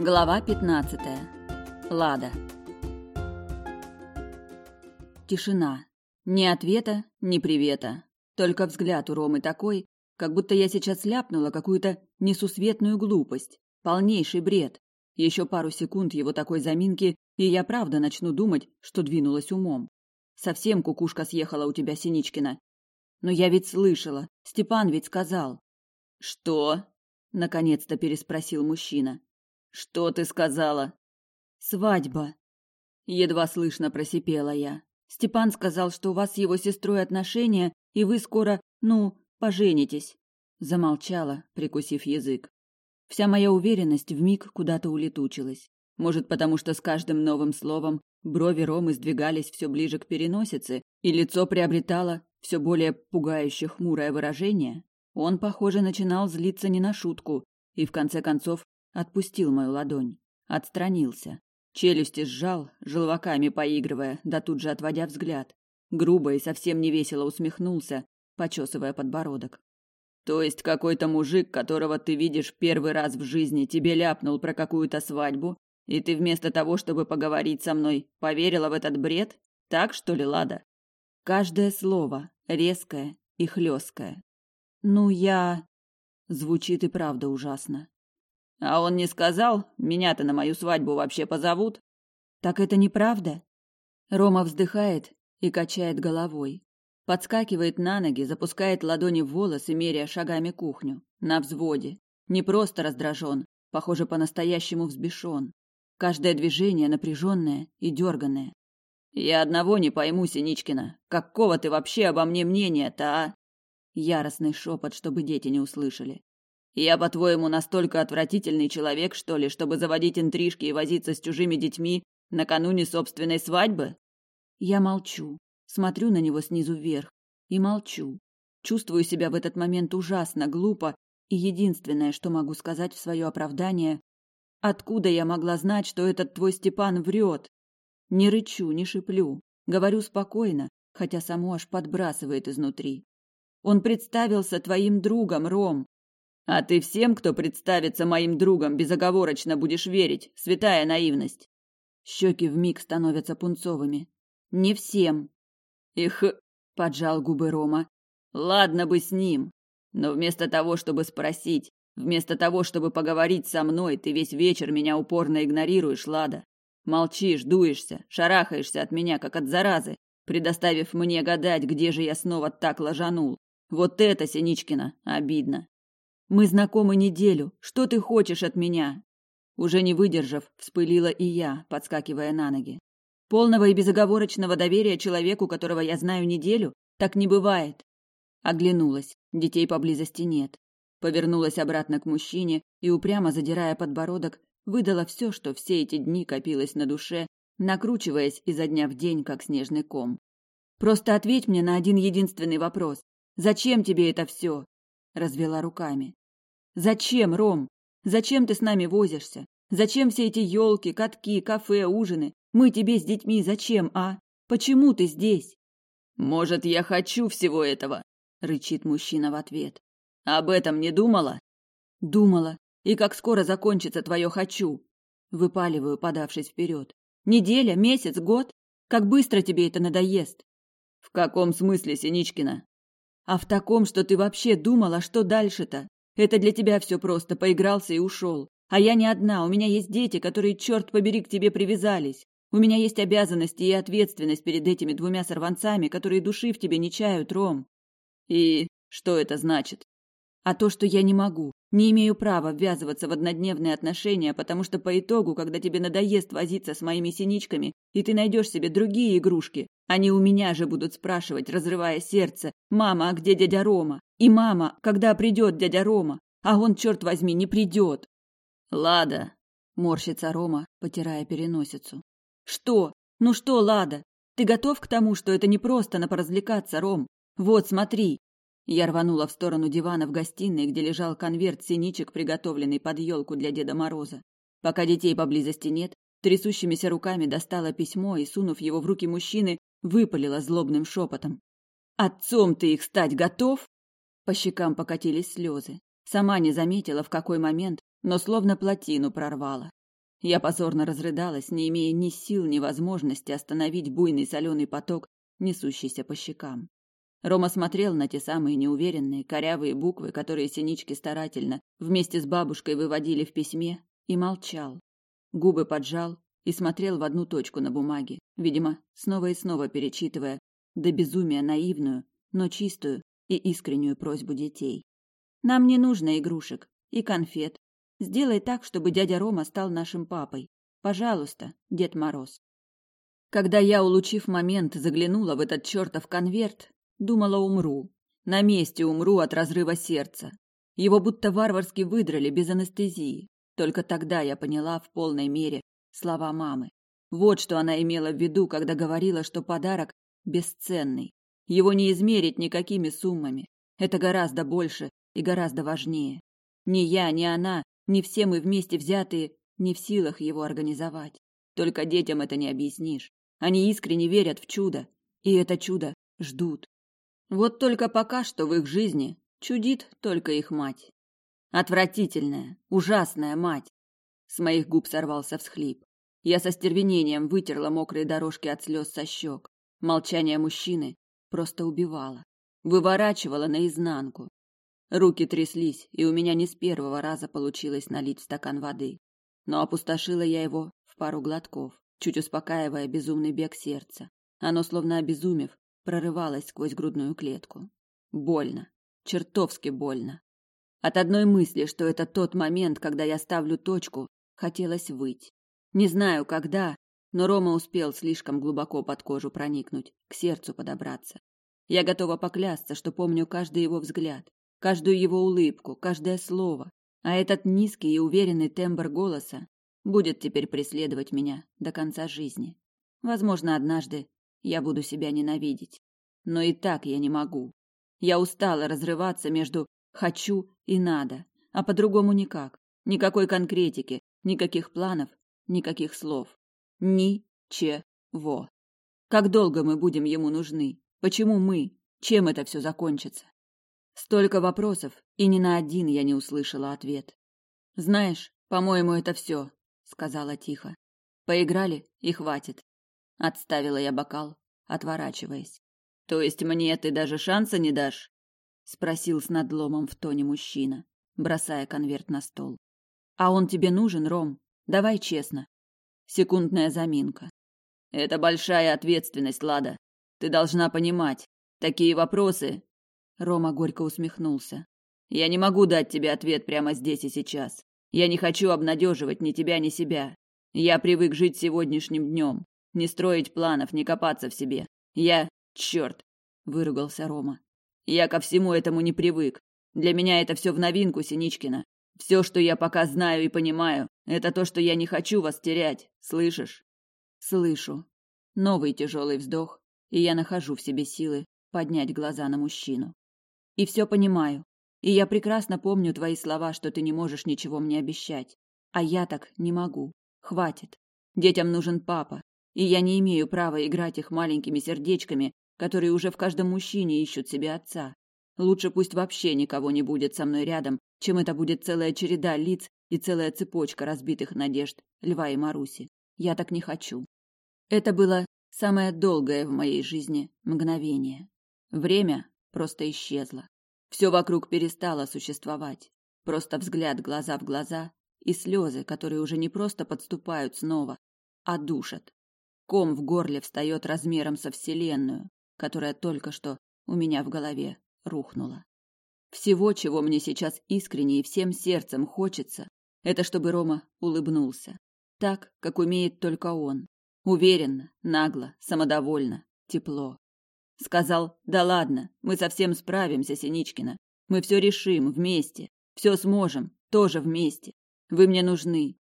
Глава 15. Лада. Тишина. Ни ответа, ни привета. Только взгляд у Ромы такой, как будто я сейчас ляпнула какую-то несусветную глупость, полнейший бред. Еще пару секунд его такой заминки, и я правда начну думать, что двинулась умом. Совсем кукушка съехала у тебя, Синичкина. Но я ведь слышала, Степан ведь сказал. Что? Наконец-то переспросил мужчина. Что ты сказала? Свадьба. Едва слышно просипела я. Степан сказал, что у вас с его сестрой отношения, и вы скоро, ну, поженитесь. Замолчала, прикусив язык. Вся моя уверенность в миг куда-то улетучилась. Может, потому что с каждым новым словом брови Ромы сдвигались все ближе к переносице, и лицо приобретало все более пугающе хмурое выражение. Он, похоже, начинал злиться не на шутку, и в конце концов Отпустил мою ладонь. Отстранился. Челюсти сжал, желваками поигрывая, да тут же отводя взгляд. Грубо и совсем невесело усмехнулся, почесывая подбородок. То есть какой-то мужик, которого ты видишь первый раз в жизни, тебе ляпнул про какую-то свадьбу, и ты вместо того, чтобы поговорить со мной, поверила в этот бред? Так что ли, Лада? Каждое слово резкое и хлесткое. Ну я звучит и правда ужасно. А он не сказал, меня-то на мою свадьбу вообще позовут. Так это неправда? Рома вздыхает и качает головой. Подскакивает на ноги, запускает ладони в волосы, меря шагами кухню. На взводе. Не просто раздражен, похоже, по-настоящему взбешен. Каждое движение напряженное и дерганное. «Я одного не пойму, Синичкина. Какого ты вообще обо мне мнения-то, а?» Яростный шепот, чтобы дети не услышали. Я, по-твоему, настолько отвратительный человек, что ли, чтобы заводить интрижки и возиться с чужими детьми накануне собственной свадьбы? Я молчу, смотрю на него снизу вверх и молчу. Чувствую себя в этот момент ужасно глупо, и единственное, что могу сказать в свое оправдание, откуда я могла знать, что этот твой Степан врет? Не рычу, не шиплю, говорю спокойно, хотя само аж подбрасывает изнутри. Он представился твоим другом, Ром, а ты всем, кто представится моим другом, безоговорочно будешь верить, святая наивность. Щеки вмиг становятся пунцовыми. Не всем. Их, поджал губы Рома. Ладно бы с ним, но вместо того, чтобы спросить, вместо того, чтобы поговорить со мной, ты весь вечер меня упорно игнорируешь, Лада. Молчишь, дуешься, шарахаешься от меня, как от заразы, предоставив мне гадать, где же я снова так ложанул. Вот это, Синичкина, обидно. Мы знакомы неделю. Что ты хочешь от меня? Уже не выдержав, вспылила и я, подскакивая на ноги. Полного и безоговорочного доверия человеку, которого я знаю неделю, так не бывает. Оглянулась. Детей поблизости нет. Повернулась обратно к мужчине и, упрямо задирая подбородок, выдала все, что все эти дни копилось на душе, накручиваясь изо дня в день, как снежный ком. «Просто ответь мне на один единственный вопрос. Зачем тебе это все?» Развела руками. Зачем, Ром? Зачем ты с нами возишься? Зачем все эти елки, катки, кафе, ужины? Мы тебе с детьми зачем, а? Почему ты здесь? Может, я хочу всего этого, рычит мужчина в ответ. Об этом не думала? Думала. И как скоро закончится твое хочу? Выпаливаю, подавшись вперед. Неделя, месяц, год? Как быстро тебе это надоест? В каком смысле, Синичкина? А в таком, что ты вообще думала, что дальше-то? Это для тебя все просто, поигрался и ушел. А я не одна, у меня есть дети, которые, черт побери, к тебе привязались. У меня есть обязанности и ответственность перед этими двумя сорванцами, которые души в тебе не чают, Ром. И что это значит? А то, что я не могу, не имею права ввязываться в однодневные отношения, потому что по итогу, когда тебе надоест возиться с моими синичками, и ты найдешь себе другие игрушки, они у меня же будут спрашивать, разрывая сердце, «Мама, а где дядя Рома?» И «Мама, когда придет дядя Рома?» А он, черт возьми, не придет. «Лада!» – морщится Рома, потирая переносицу. «Что? Ну что, Лада? Ты готов к тому, что это не просто на поразвлекаться, Ром? Вот, смотри, я рванула в сторону дивана в гостиной, где лежал конверт синичек, приготовленный под елку для Деда Мороза. Пока детей поблизости нет, трясущимися руками достала письмо и, сунув его в руки мужчины, выпалила злобным шепотом. «Отцом ты их стать готов?» По щекам покатились слезы. Сама не заметила, в какой момент, но словно плотину прорвала. Я позорно разрыдалась, не имея ни сил, ни возможности остановить буйный соленый поток, несущийся по щекам. Рома смотрел на те самые неуверенные, корявые буквы, которые Синички старательно вместе с бабушкой выводили в письме, и молчал. Губы поджал и смотрел в одну точку на бумаге, видимо, снова и снова перечитывая до безумия наивную, но чистую и искреннюю просьбу детей. «Нам не нужно игрушек и конфет. Сделай так, чтобы дядя Рома стал нашим папой. Пожалуйста, Дед Мороз». Когда я, улучив момент, заглянула в этот чертов конверт, Думала, умру. На месте умру от разрыва сердца. Его будто варварски выдрали без анестезии. Только тогда я поняла в полной мере слова мамы. Вот что она имела в виду, когда говорила, что подарок бесценный. Его не измерить никакими суммами. Это гораздо больше и гораздо важнее. Ни я, ни она, ни все мы вместе взятые не в силах его организовать. Только детям это не объяснишь. Они искренне верят в чудо, и это чудо ждут. Вот только пока что в их жизни чудит только их мать. Отвратительная, ужасная мать. С моих губ сорвался всхлип. Я со стервенением вытерла мокрые дорожки от слез со щек. Молчание мужчины просто убивало, выворачивало наизнанку. Руки тряслись, и у меня не с первого раза получилось налить стакан воды. Но опустошила я его в пару глотков, чуть успокаивая безумный бег сердца. Оно, словно обезумев, прорывалась сквозь грудную клетку. Больно, чертовски больно. От одной мысли, что это тот момент, когда я ставлю точку, хотелось выть. Не знаю, когда, но Рома успел слишком глубоко под кожу проникнуть, к сердцу подобраться. Я готова поклясться, что помню каждый его взгляд, каждую его улыбку, каждое слово, а этот низкий и уверенный тембр голоса будет теперь преследовать меня до конца жизни. Возможно, однажды я буду себя ненавидеть. Но и так я не могу. Я устала разрываться между «хочу» и «надо», а по-другому никак. Никакой конкретики, никаких планов, никаких слов. Ни-че-во. Как долго мы будем ему нужны? Почему мы? Чем это все закончится? Столько вопросов, и ни на один я не услышала ответ. «Знаешь, по-моему, это все», — сказала тихо. «Поиграли, и хватит. Отставила я бокал, отворачиваясь. То есть мне ты даже шанса не дашь? спросил с надломом в тоне мужчина, бросая конверт на стол. А он тебе нужен, Ром? Давай честно. Секундная заминка. Это большая ответственность, Лада. Ты должна понимать, такие вопросы. Рома горько усмехнулся. Я не могу дать тебе ответ прямо здесь и сейчас. Я не хочу обнадеживать ни тебя, ни себя. Я привык жить сегодняшним днем. Не строить планов, не копаться в себе. Я... Черт!» – выругался Рома. «Я ко всему этому не привык. Для меня это все в новинку, Синичкина. Все, что я пока знаю и понимаю, это то, что я не хочу вас терять. Слышишь?» «Слышу». Новый тяжелый вздох, и я нахожу в себе силы поднять глаза на мужчину. «И все понимаю. И я прекрасно помню твои слова, что ты не можешь ничего мне обещать. А я так не могу. Хватит. Детям нужен папа и я не имею права играть их маленькими сердечками, которые уже в каждом мужчине ищут себе отца. Лучше пусть вообще никого не будет со мной рядом, чем это будет целая череда лиц и целая цепочка разбитых надежд Льва и Маруси. Я так не хочу. Это было самое долгое в моей жизни мгновение. Время просто исчезло. Все вокруг перестало существовать. Просто взгляд глаза в глаза и слезы, которые уже не просто подступают снова, а душат. Ком в горле встает размером со Вселенную, которая только что у меня в голове рухнула. Всего, чего мне сейчас искренне и всем сердцем хочется, это чтобы Рома улыбнулся. Так, как умеет только он. Уверенно, нагло, самодовольно, тепло. Сказал, да ладно, мы совсем справимся, Синичкина. Мы все решим вместе, все сможем, тоже вместе. Вы мне нужны.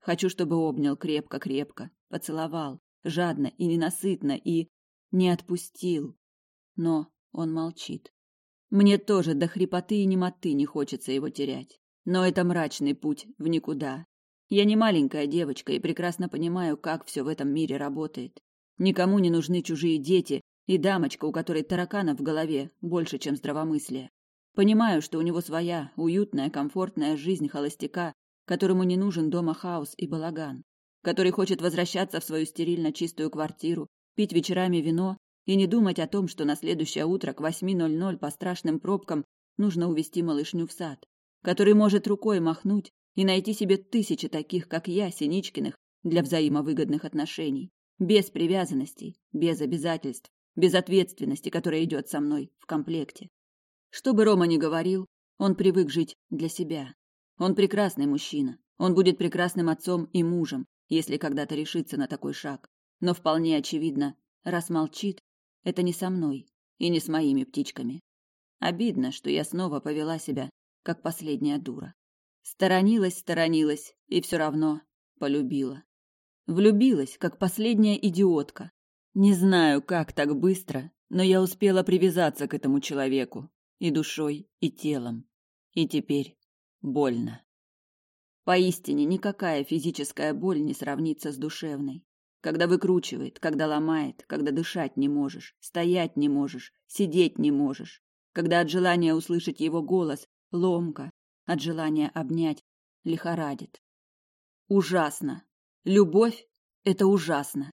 Хочу, чтобы обнял крепко-крепко, поцеловал, жадно и ненасытно, и не отпустил. Но он молчит. Мне тоже до хрипоты и немоты не хочется его терять. Но это мрачный путь в никуда. Я не маленькая девочка и прекрасно понимаю, как все в этом мире работает. Никому не нужны чужие дети и дамочка, у которой тараканов в голове больше, чем здравомыслие. Понимаю, что у него своя, уютная, комфортная жизнь холостяка, которому не нужен дома хаос и балаган который хочет возвращаться в свою стерильно чистую квартиру, пить вечерами вино и не думать о том, что на следующее утро к 8.00 по страшным пробкам нужно увести малышню в сад, который может рукой махнуть и найти себе тысячи таких, как я, Синичкиных, для взаимовыгодных отношений, без привязанностей, без обязательств, без ответственности, которая идет со мной в комплекте. Что бы Рома ни говорил, он привык жить для себя. Он прекрасный мужчина, он будет прекрасным отцом и мужем, если когда-то решится на такой шаг. Но вполне очевидно, раз молчит, это не со мной и не с моими птичками. Обидно, что я снова повела себя, как последняя дура. Сторонилась, сторонилась, и все равно полюбила. Влюбилась, как последняя идиотка. Не знаю, как так быстро, но я успела привязаться к этому человеку и душой, и телом. И теперь больно. Поистине никакая физическая боль не сравнится с душевной. Когда выкручивает, когда ломает, когда дышать не можешь, стоять не можешь, сидеть не можешь. Когда от желания услышать его голос ломка, от желания обнять лихорадит. Ужасно. Любовь – это ужасно.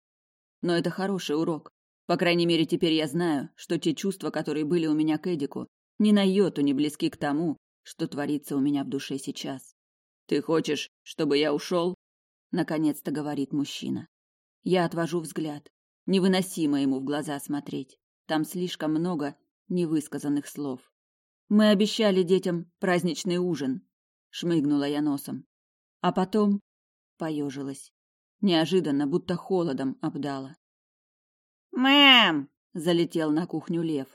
Но это хороший урок. По крайней мере, теперь я знаю, что те чувства, которые были у меня к Эдику, ни на йоту не близки к тому, что творится у меня в душе сейчас. Ты хочешь, чтобы я ушел? Наконец-то говорит мужчина. Я отвожу взгляд. Невыносимо ему в глаза смотреть. Там слишком много невысказанных слов. Мы обещали детям праздничный ужин, шмыгнула я носом. А потом поежилась. Неожиданно, будто холодом обдала. «Мэм!» — залетел на кухню лев.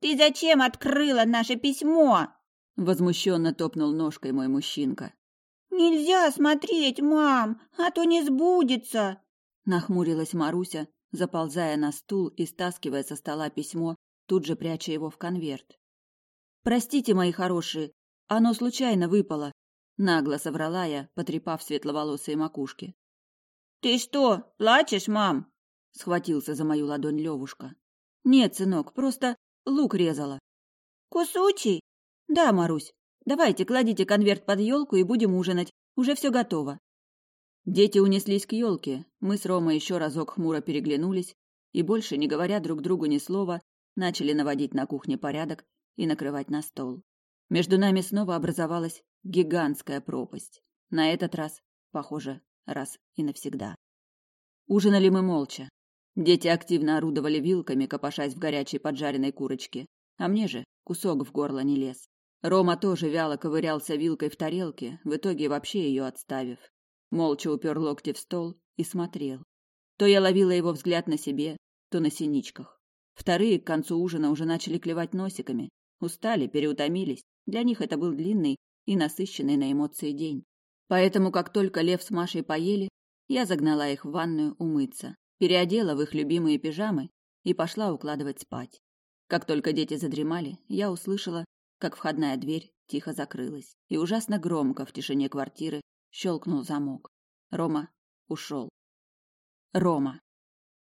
«Ты зачем открыла наше письмо?» Возмущенно топнул ножкой мой мужчинка. «Нельзя смотреть, мам, а то не сбудется!» Нахмурилась Маруся, заползая на стул и стаскивая со стола письмо, тут же пряча его в конверт. «Простите, мои хорошие, оно случайно выпало», — нагло соврала я, потрепав светловолосые макушки. «Ты что, плачешь, мам?» — схватился за мою ладонь Левушка. «Нет, сынок, просто лук резала». «Кусучий?» «Да, Марусь, Давайте, кладите конверт под елку и будем ужинать. Уже все готово. Дети унеслись к елке. Мы с Ромой еще разок хмуро переглянулись и, больше не говоря друг другу ни слова, начали наводить на кухне порядок и накрывать на стол. Между нами снова образовалась гигантская пропасть. На этот раз, похоже, раз и навсегда. Ужинали мы молча. Дети активно орудовали вилками, копошась в горячей поджаренной курочке, а мне же кусок в горло не лез. Рома тоже вяло ковырялся вилкой в тарелке, в итоге вообще ее отставив. Молча упер локти в стол и смотрел. То я ловила его взгляд на себе, то на синичках. Вторые к концу ужина уже начали клевать носиками. Устали, переутомились. Для них это был длинный и насыщенный на эмоции день. Поэтому, как только Лев с Машей поели, я загнала их в ванную умыться, переодела в их любимые пижамы и пошла укладывать спать. Как только дети задремали, я услышала, как входная дверь тихо закрылась, и ужасно громко в тишине квартиры щелкнул замок. Рома ушел. Рома.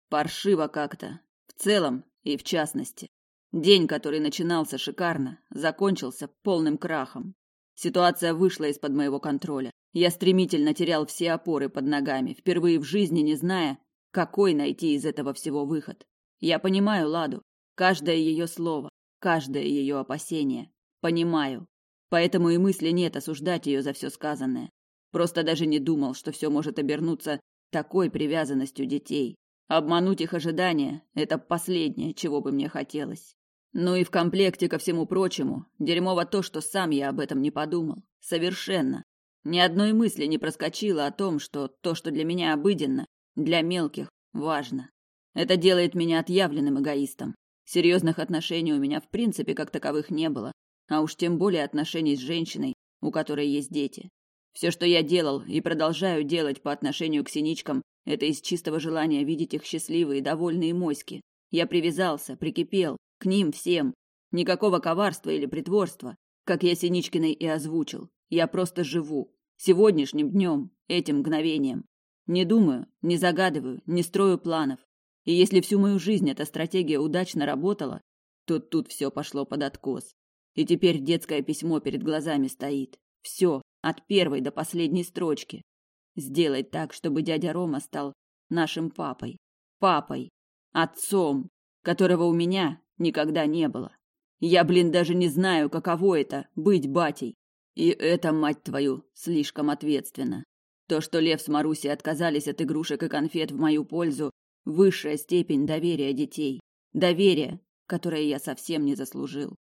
Паршиво как-то. В целом и в частности. День, который начинался шикарно, закончился полным крахом. Ситуация вышла из-под моего контроля. Я стремительно терял все опоры под ногами, впервые в жизни не зная, какой найти из этого всего выход. Я понимаю Ладу, каждое ее слово, каждое ее опасение. Понимаю. Поэтому и мысли нет осуждать ее за все сказанное. Просто даже не думал, что все может обернуться такой привязанностью детей. Обмануть их ожидания – это последнее, чего бы мне хотелось. Ну и в комплекте ко всему прочему, дерьмово то, что сам я об этом не подумал. Совершенно. Ни одной мысли не проскочило о том, что то, что для меня обыденно, для мелких важно. Это делает меня отъявленным эгоистом. Серьезных отношений у меня в принципе как таковых не было, а уж тем более отношений с женщиной, у которой есть дети. Все, что я делал и продолжаю делать по отношению к синичкам, это из чистого желания видеть их счастливые, довольные моськи. Я привязался, прикипел, к ним всем. Никакого коварства или притворства, как я Синичкиной и озвучил. Я просто живу. Сегодняшним днем, этим мгновением. Не думаю, не загадываю, не строю планов. И если всю мою жизнь эта стратегия удачно работала, то тут все пошло под откос. И теперь детское письмо перед глазами стоит. Все, от первой до последней строчки. Сделать так, чтобы дядя Рома стал нашим папой. Папой. Отцом, которого у меня никогда не было. Я, блин, даже не знаю, каково это — быть батей. И это, мать твою, слишком ответственно. То, что Лев с Марусей отказались от игрушек и конфет в мою пользу, высшая степень доверия детей, доверие, которое я совсем не заслужил.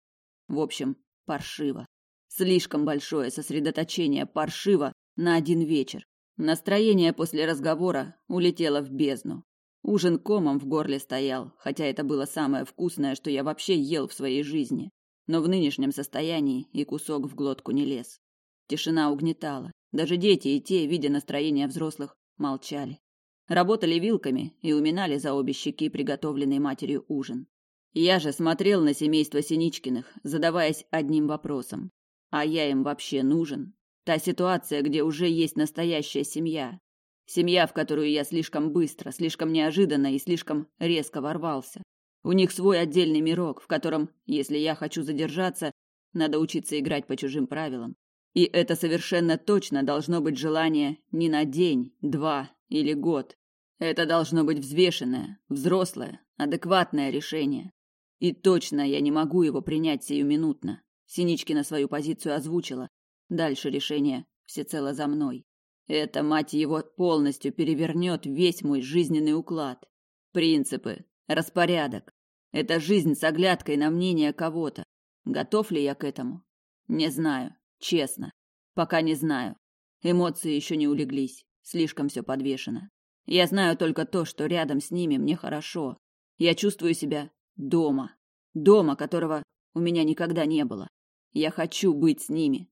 В общем, паршиво. Слишком большое сосредоточение паршиво на один вечер. Настроение после разговора улетело в бездну. Ужин комом в горле стоял, хотя это было самое вкусное, что я вообще ел в своей жизни. Но в нынешнем состоянии и кусок в глотку не лез. Тишина угнетала. Даже дети и те, видя настроение взрослых, молчали. Работали вилками и уминали за обе щеки приготовленный матерью ужин. Я же смотрел на семейство Синичкиных, задаваясь одним вопросом. А я им вообще нужен? Та ситуация, где уже есть настоящая семья. Семья, в которую я слишком быстро, слишком неожиданно и слишком резко ворвался. У них свой отдельный мирок, в котором, если я хочу задержаться, надо учиться играть по чужим правилам, и это совершенно точно должно быть желание не на день, два или год. Это должно быть взвешенное, взрослое, адекватное решение. И точно я не могу его принять сиюминутно. Синичкина свою позицию озвучила. Дальше решение всецело за мной. Это, мать его, полностью перевернет весь мой жизненный уклад. Принципы, распорядок. Это жизнь с оглядкой на мнение кого-то. Готов ли я к этому? Не знаю. Честно. Пока не знаю. Эмоции еще не улеглись. Слишком все подвешено. Я знаю только то, что рядом с ними мне хорошо. Я чувствую себя дома. Дома, которого у меня никогда не было. Я хочу быть с ними.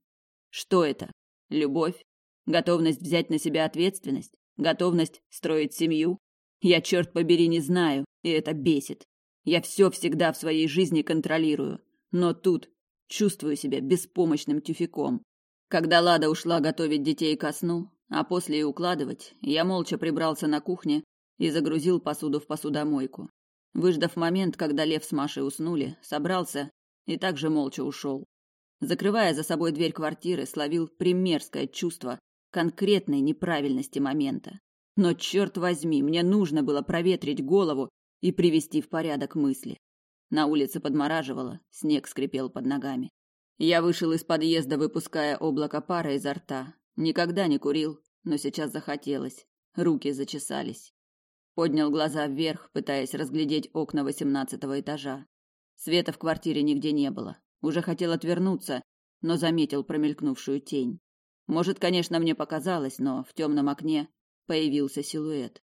Что это? Любовь? Готовность взять на себя ответственность? Готовность строить семью? Я, черт побери, не знаю, и это бесит. Я все всегда в своей жизни контролирую. Но тут Чувствую себя беспомощным тюфяком. Когда Лада ушла готовить детей ко сну, а после и укладывать, я молча прибрался на кухне и загрузил посуду в посудомойку. Выждав момент, когда Лев с Машей уснули, собрался и также молча ушел. Закрывая за собой дверь квартиры, словил примерское чувство конкретной неправильности момента. Но черт возьми, мне нужно было проветрить голову и привести в порядок мысли. На улице подмораживало, снег скрипел под ногами. Я вышел из подъезда, выпуская облако пара изо рта. Никогда не курил, но сейчас захотелось. Руки зачесались. Поднял глаза вверх, пытаясь разглядеть окна восемнадцатого этажа. Света в квартире нигде не было. Уже хотел отвернуться, но заметил промелькнувшую тень. Может, конечно, мне показалось, но в темном окне появился силуэт.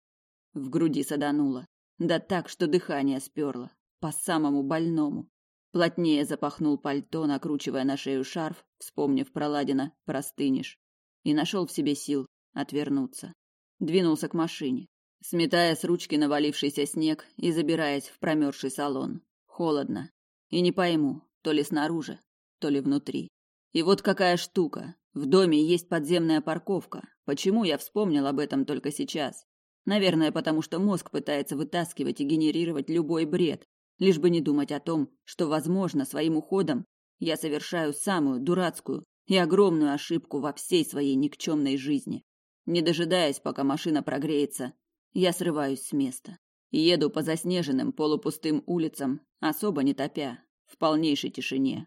В груди садануло. Да так, что дыхание сперло по самому больному. Плотнее запахнул пальто, накручивая на шею шарф, вспомнив про Ладина, простынешь. И нашел в себе сил отвернуться. Двинулся к машине, сметая с ручки навалившийся снег и забираясь в промерзший салон. Холодно. И не пойму, то ли снаружи, то ли внутри. И вот какая штука. В доме есть подземная парковка. Почему я вспомнил об этом только сейчас? Наверное, потому что мозг пытается вытаскивать и генерировать любой бред, лишь бы не думать о том, что, возможно, своим уходом я совершаю самую дурацкую и огромную ошибку во всей своей никчемной жизни. Не дожидаясь, пока машина прогреется, я срываюсь с места. Еду по заснеженным полупустым улицам, особо не топя, в полнейшей тишине.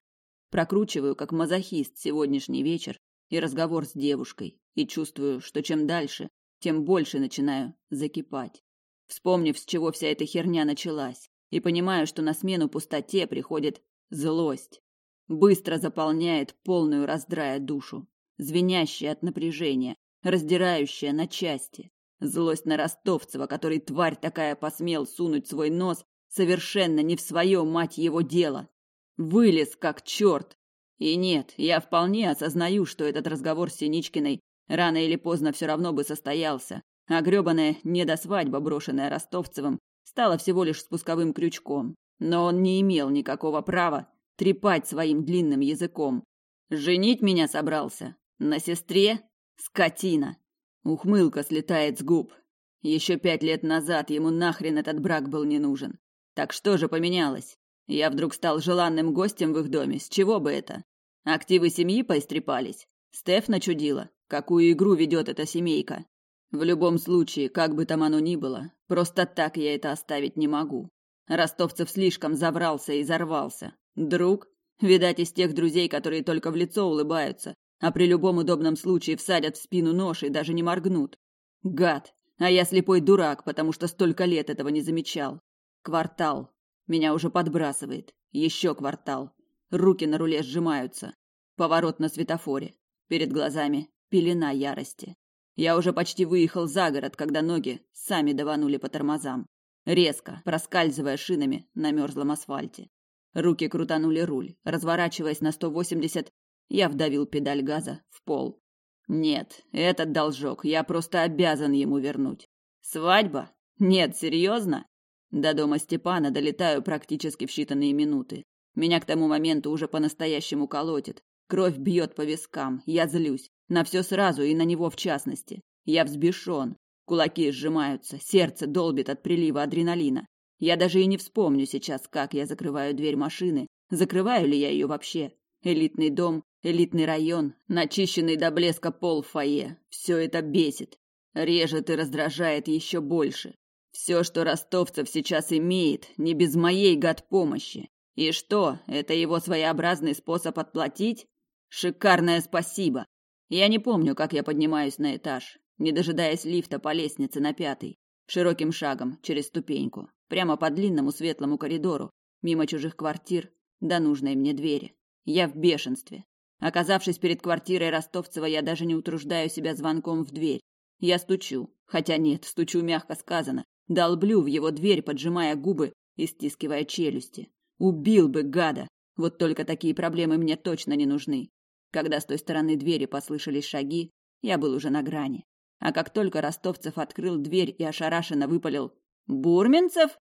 Прокручиваю, как мазохист, сегодняшний вечер и разговор с девушкой, и чувствую, что чем дальше, тем больше начинаю закипать. Вспомнив, с чего вся эта херня началась, и понимаю, что на смену пустоте приходит злость. Быстро заполняет полную раздрая душу, звенящая от напряжения, раздирающая на части. Злость на Ростовцева, который тварь такая посмел сунуть свой нос совершенно не в свое, мать его, дело. Вылез как черт. И нет, я вполне осознаю, что этот разговор с Синичкиной рано или поздно все равно бы состоялся, а грёбаная недосвадьба, брошенная Ростовцевым, стала всего лишь спусковым крючком. Но он не имел никакого права трепать своим длинным языком. «Женить меня собрался? На сестре? Скотина!» Ухмылка слетает с губ. Еще пять лет назад ему нахрен этот брак был не нужен. Так что же поменялось? Я вдруг стал желанным гостем в их доме, с чего бы это? Активы семьи поистрепались? Стеф начудила? Какую игру ведет эта семейка? В любом случае, как бы там оно ни было, Просто так я это оставить не могу. Ростовцев слишком заврался и зарвался. Друг? Видать, из тех друзей, которые только в лицо улыбаются, а при любом удобном случае всадят в спину нож и даже не моргнут. Гад! А я слепой дурак, потому что столько лет этого не замечал. Квартал. Меня уже подбрасывает. Еще квартал. Руки на руле сжимаются. Поворот на светофоре. Перед глазами пелена ярости. Я уже почти выехал за город, когда ноги сами даванули по тормозам, резко проскальзывая шинами на мерзлом асфальте. Руки крутанули руль. Разворачиваясь на 180, я вдавил педаль газа в пол. Нет, этот должок я просто обязан ему вернуть. Свадьба? Нет, серьезно? До дома Степана долетаю практически в считанные минуты. Меня к тому моменту уже по-настоящему колотит. Кровь бьет по вискам, я злюсь. На все сразу и на него в частности. Я взбешен. Кулаки сжимаются, сердце долбит от прилива адреналина. Я даже и не вспомню сейчас, как я закрываю дверь машины. Закрываю ли я ее вообще? Элитный дом, элитный район, начищенный до блеска пол в фойе. Все это бесит. Режет и раздражает еще больше. Все, что ростовцев сейчас имеет, не без моей гад помощи. И что, это его своеобразный способ отплатить? Шикарное спасибо. Я не помню, как я поднимаюсь на этаж, не дожидаясь лифта по лестнице на пятый, широким шагом через ступеньку, прямо по длинному светлому коридору, мимо чужих квартир до нужной мне двери. Я в бешенстве. Оказавшись перед квартирой Ростовцева, я даже не утруждаю себя звонком в дверь. Я стучу, хотя нет, стучу мягко сказано, долблю в его дверь, поджимая губы и стискивая челюсти. Убил бы гада. Вот только такие проблемы мне точно не нужны. Когда с той стороны двери послышались шаги, я был уже на грани. А как только Ростовцев открыл дверь и ошарашенно выпалил «Бурменцев»,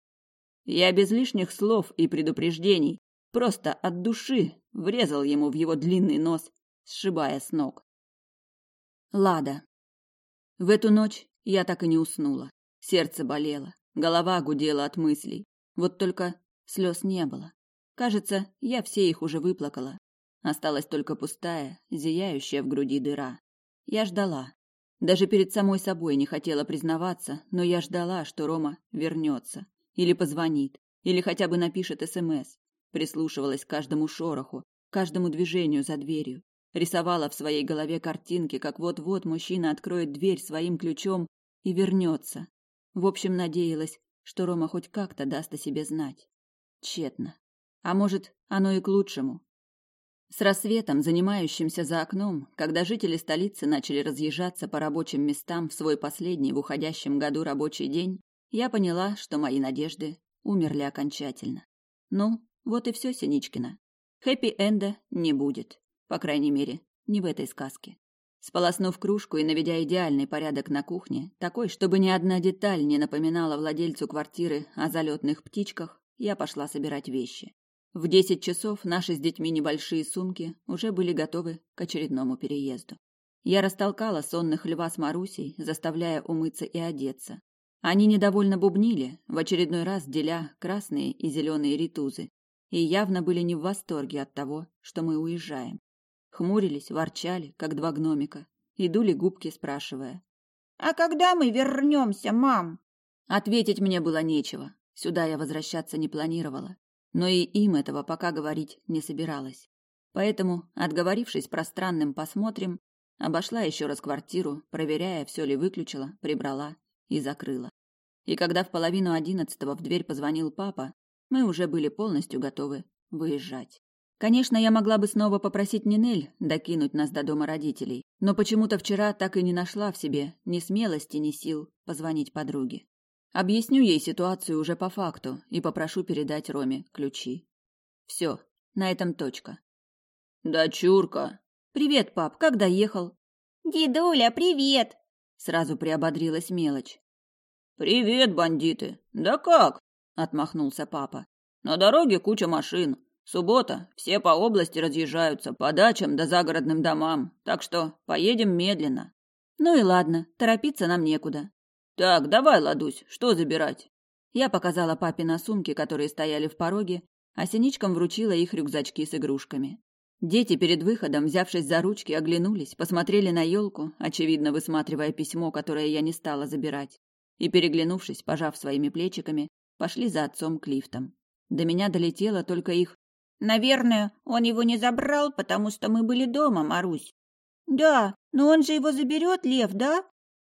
я без лишних слов и предупреждений просто от души врезал ему в его длинный нос, сшибая с ног. Лада. В эту ночь я так и не уснула. Сердце болело, голова гудела от мыслей. Вот только слез не было. Кажется, я все их уже выплакала, Осталась только пустая, зияющая в груди дыра. Я ждала. Даже перед самой собой не хотела признаваться, но я ждала, что Рома вернется. Или позвонит, или хотя бы напишет СМС. Прислушивалась к каждому шороху, каждому движению за дверью. Рисовала в своей голове картинки, как вот-вот мужчина откроет дверь своим ключом и вернется. В общем, надеялась, что Рома хоть как-то даст о себе знать. Тщетно. А может, оно и к лучшему. С рассветом, занимающимся за окном, когда жители столицы начали разъезжаться по рабочим местам в свой последний в уходящем году рабочий день, я поняла, что мои надежды умерли окончательно. Ну, вот и все, Синичкина. Хэппи-энда не будет. По крайней мере, не в этой сказке. Сполоснув кружку и наведя идеальный порядок на кухне, такой, чтобы ни одна деталь не напоминала владельцу квартиры о залетных птичках, я пошла собирать вещи. В десять часов наши с детьми небольшие сумки уже были готовы к очередному переезду. Я растолкала сонных льва с Марусей, заставляя умыться и одеться. Они недовольно бубнили, в очередной раз деля красные и зеленые ритузы, и явно были не в восторге от того, что мы уезжаем. Хмурились, ворчали, как два гномика, и дули губки, спрашивая. «А когда мы вернемся, мам?» Ответить мне было нечего. Сюда я возвращаться не планировала но и им этого пока говорить не собиралась. Поэтому, отговорившись пространным посмотрим, обошла еще раз квартиру, проверяя, все ли выключила, прибрала и закрыла. И когда в половину одиннадцатого в дверь позвонил папа, мы уже были полностью готовы выезжать. Конечно, я могла бы снова попросить Нинель докинуть нас до дома родителей, но почему-то вчера так и не нашла в себе ни смелости, ни сил позвонить подруге. Объясню ей ситуацию уже по факту и попрошу передать Роме ключи. Все, на этом точка. Дочурка. Привет, пап, как доехал? Дедуля, привет. Сразу приободрилась мелочь. Привет, бандиты. Да как? отмахнулся папа. На дороге куча машин. Суббота, все по области разъезжаются, по дачам да загородным домам, так что поедем медленно. Ну и ладно, торопиться нам некуда. «Так, давай, Ладусь, что забирать?» Я показала папе на сумки, которые стояли в пороге, а синичкам вручила их рюкзачки с игрушками. Дети перед выходом, взявшись за ручки, оглянулись, посмотрели на елку, очевидно высматривая письмо, которое я не стала забирать, и, переглянувшись, пожав своими плечиками, пошли за отцом к лифтам. До меня долетело только их «Наверное, он его не забрал, потому что мы были дома, Марусь». «Да, но он же его заберет, Лев, да?»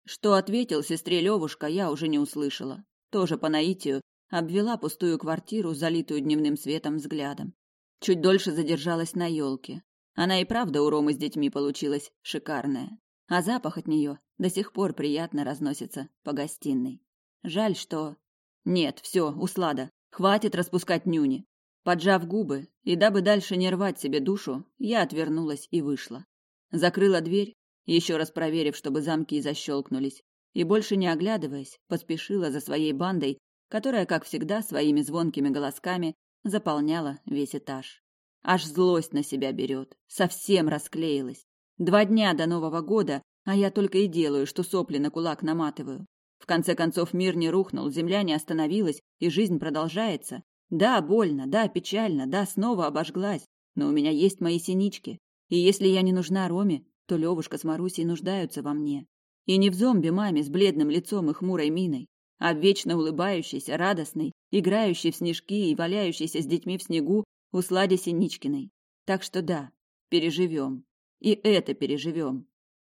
Что ответил сестре Левушка, я уже не услышала. Тоже по наитию обвела пустую квартиру, залитую дневным светом взглядом. Чуть дольше задержалась на елке. Она и правда у Ромы с детьми получилась шикарная. А запах от нее до сих пор приятно разносится по гостиной. Жаль, что... Нет, все, услада. Хватит распускать нюни. Поджав губы, и дабы дальше не рвать себе душу, я отвернулась и вышла. Закрыла дверь еще раз проверив, чтобы замки и защелкнулись, и больше не оглядываясь, поспешила за своей бандой, которая, как всегда, своими звонкими голосками заполняла весь этаж. Аж злость на себя берет, совсем расклеилась. Два дня до Нового года, а я только и делаю, что сопли на кулак наматываю. В конце концов, мир не рухнул, земля не остановилась, и жизнь продолжается. Да, больно, да, печально, да, снова обожглась, но у меня есть мои синички. И если я не нужна Роме, то Левушка с Марусей нуждаются во мне. И не в зомби-маме с бледным лицом и хмурой миной, а в вечно улыбающейся, радостной, играющей в снежки и валяющейся с детьми в снегу у Слади Синичкиной. Так что да, переживем. И это переживем.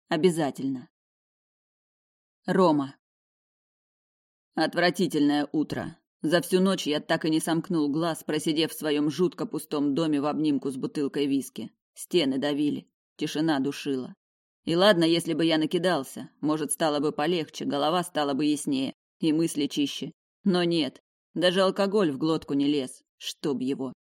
Обязательно. Рома. Отвратительное утро. За всю ночь я так и не сомкнул глаз, просидев в своем жутко пустом доме в обнимку с бутылкой виски. Стены давили. Тишина душила. И ладно, если бы я накидался, может, стало бы полегче, голова стала бы яснее и мысли чище. Но нет, даже алкоголь в глотку не лез, чтоб его.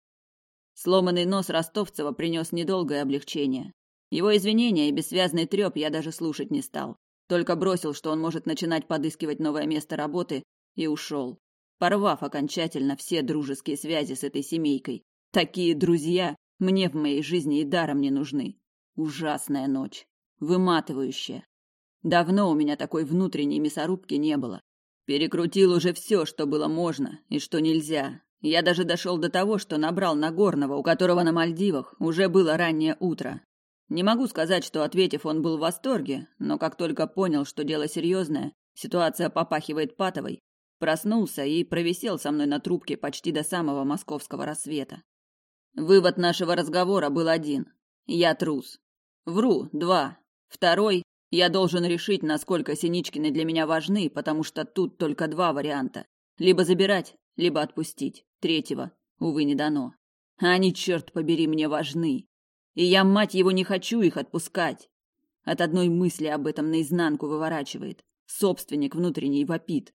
Сломанный нос Ростовцева принес недолгое облегчение. Его извинения и бессвязный треп я даже слушать не стал. Только бросил, что он может начинать подыскивать новое место работы, и ушел, порвав окончательно все дружеские связи с этой семейкой. Такие друзья мне в моей жизни и даром не нужны. Ужасная ночь, выматывающая. Давно у меня такой внутренней мясорубки не было. Перекрутил уже все, что было можно и что нельзя. Я даже дошел до того, что набрал Нагорного, у которого на Мальдивах уже было раннее утро. Не могу сказать, что, ответив, он был в восторге, но как только понял, что дело серьезное, ситуация попахивает патовой, проснулся и провисел со мной на трубке почти до самого московского рассвета. Вывод нашего разговора был один. Я трус. Вру, два. Второй – я должен решить, насколько Синичкины для меня важны, потому что тут только два варианта. Либо забирать, либо отпустить. Третьего, увы, не дано. Они, черт побери, мне важны. И я, мать его, не хочу их отпускать. От одной мысли об этом наизнанку выворачивает. Собственник внутренний вопит.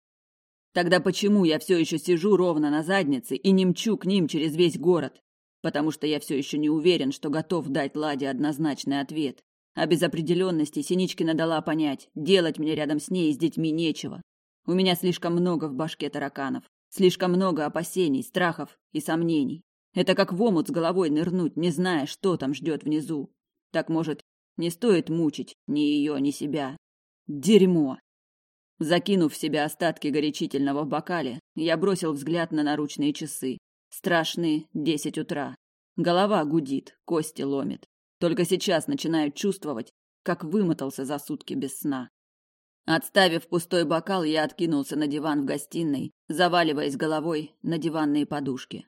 Тогда почему я все еще сижу ровно на заднице и не мчу к ним через весь город? потому что я все еще не уверен, что готов дать Ладе однозначный ответ. А без определенности Синичкина дала понять, делать мне рядом с ней и с детьми нечего. У меня слишком много в башке тараканов, слишком много опасений, страхов и сомнений. Это как в омут с головой нырнуть, не зная, что там ждет внизу. Так, может, не стоит мучить ни ее, ни себя. Дерьмо! Закинув в себя остатки горячительного в бокале, я бросил взгляд на наручные часы. Страшные десять утра. Голова гудит, кости ломит. Только сейчас начинаю чувствовать, как вымотался за сутки без сна. Отставив пустой бокал, я откинулся на диван в гостиной, заваливаясь головой на диванные подушки.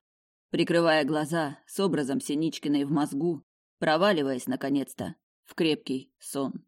Прикрывая глаза с образом Синичкиной в мозгу, проваливаясь, наконец-то, в крепкий сон.